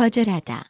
거절하다.